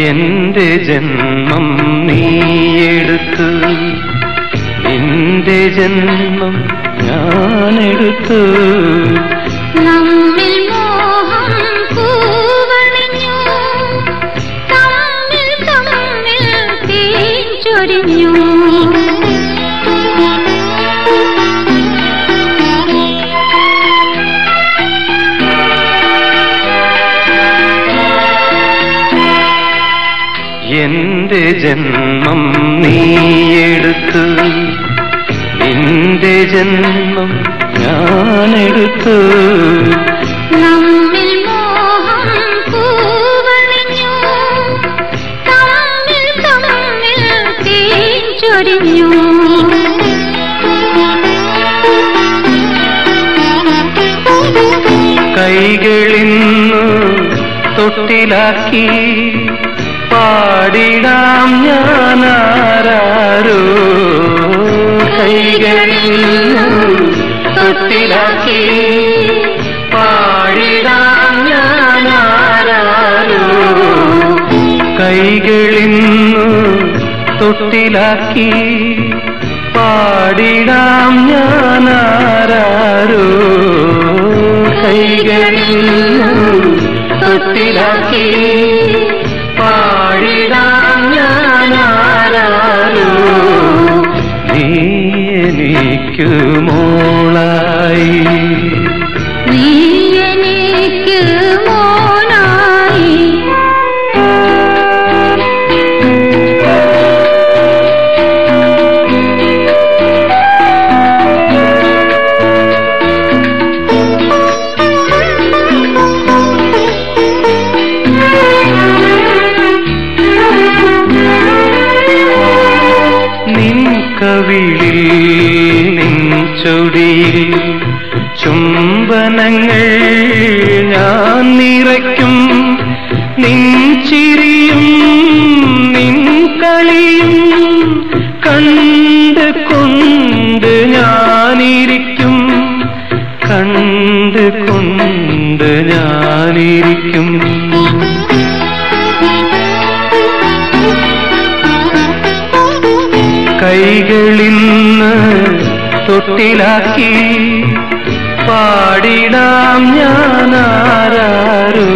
എന്റെ ജന്മം നീയെടുത്തു എന്റെ ജന്മം ഞാനെടുത്തു. എന്റെ ജന്മം നീയെടുത്തു നിന്റെ ജന്മം ഞാനെടുത്തു. നമ്മിൽ മോഹം പൂവണിഞ്ഞു തമ്മിൽ തമ്മിൽ തേൻ ചൊരിഞ്ഞു. കൈകളിന്നു തൊട്ടിലാക്കി പാടിടാം ഞാനാരോ കൈകളിൽ തൊട്ടിലാക്കി പാടിടാം ഞാനാരോ കൈകളിൽ തൊട്ടിലാക്കി പാടിടാം ഞാനാരോ കൈകളിൽ തൊട്ടിലാക്കി കവിളിൽ നിൻ ചൊടിയിൽ ചുംബനങ്ങൾ ഞാൻ നിറയ്ക്കും. നിൻ ചിരിയും നിൻ തൊട്ടിലാക്കി പാടിടാം ഞാനാരൂ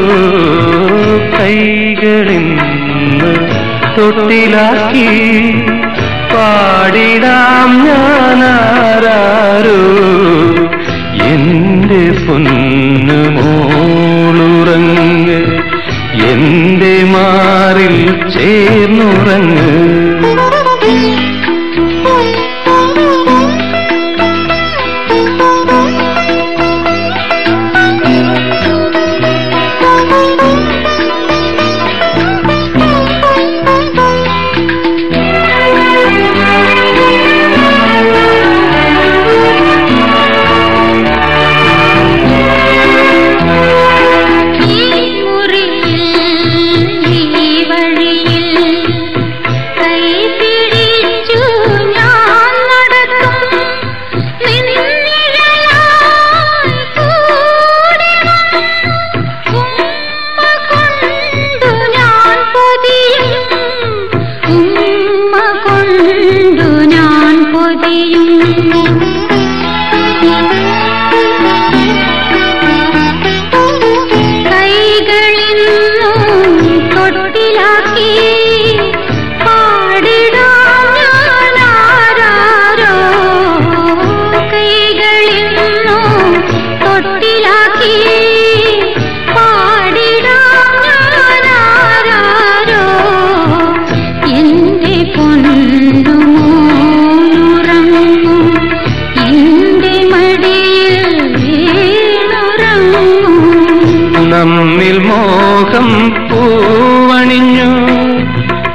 കൈകളിന്ന് തൊട്ടിലാക്കി. പാടിടാം ഞാനാരൂ എന്റെ പൊന്നു മോളുറങ്ങ് എന്റെ മാറിൽ ചേർന്നുറങ്ങ്. മോഹം പൂവണിഞ്ഞു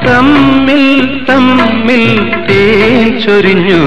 തമ്മിൽ തമ്മിൽ തേൻ ചൊരിഞ്ഞു.